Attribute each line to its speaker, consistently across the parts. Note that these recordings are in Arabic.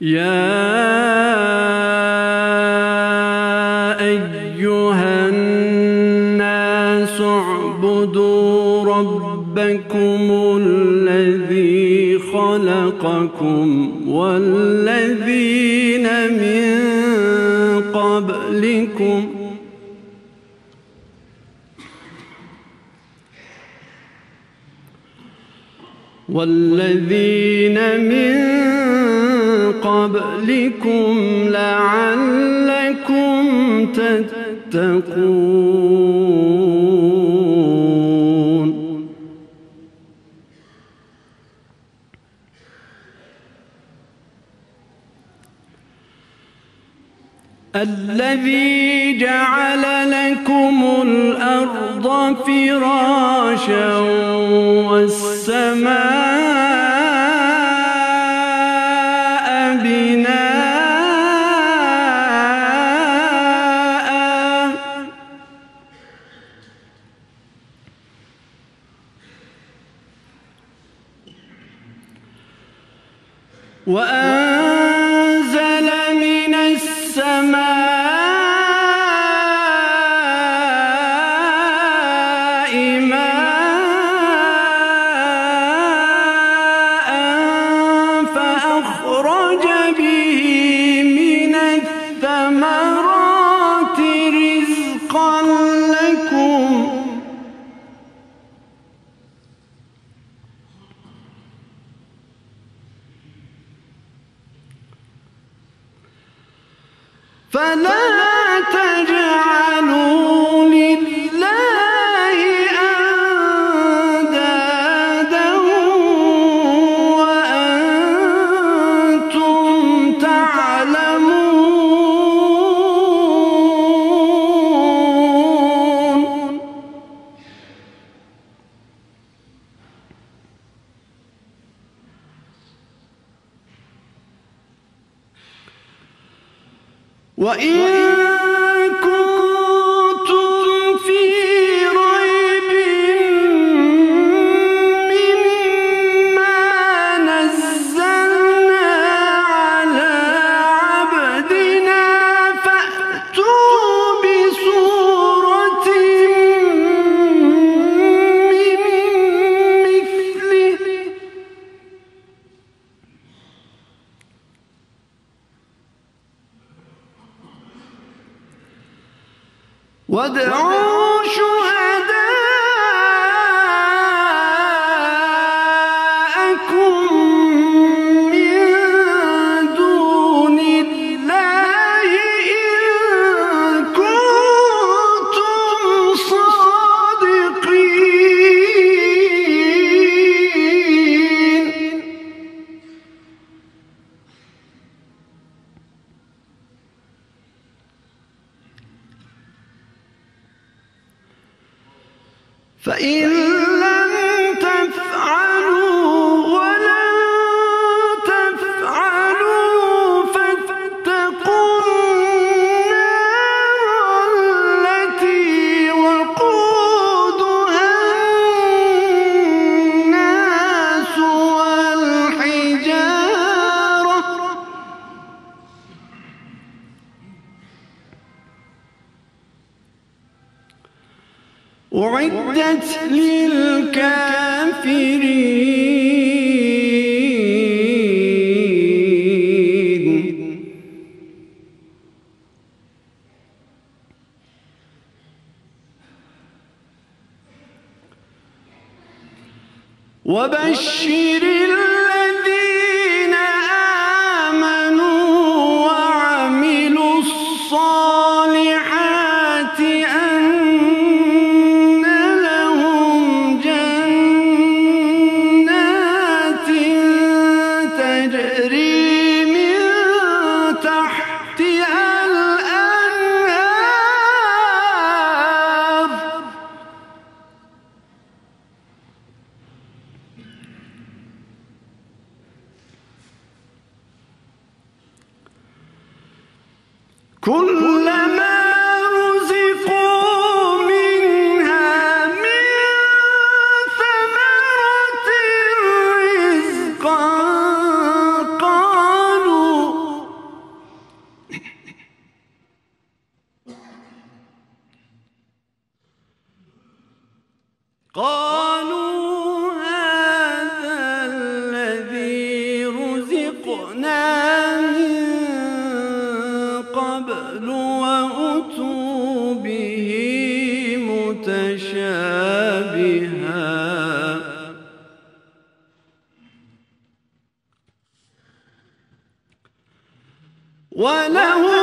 Speaker 1: يا أيها الناس اعبدوا ربكم الذي خلقكم والذين من قبلكم والذين من قبلكم لعلكم تتقون. الذي جعل لكم الأرض فراشا والسماء وأنزل فلا تجعلوا وإن وادعوا فإن أعدت للكافرين. وبشر الذين كلما رزقوا منها من ثمرة رزقا قالوا قالوا ولهم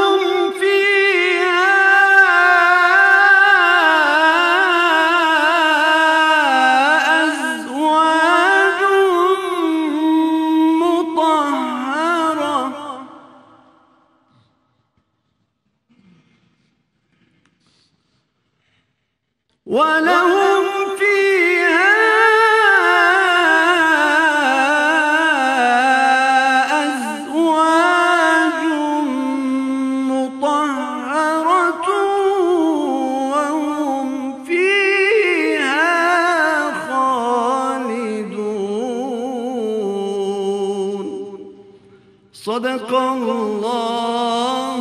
Speaker 1: صدق الله